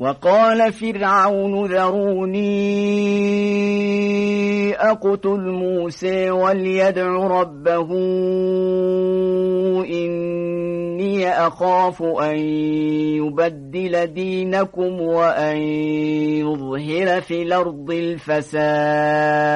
وقال فرعون ذروني أقتل موسى وليدع ربه إني أخاف أن يبدل دينكم وأن يظهر في الأرض الفساد.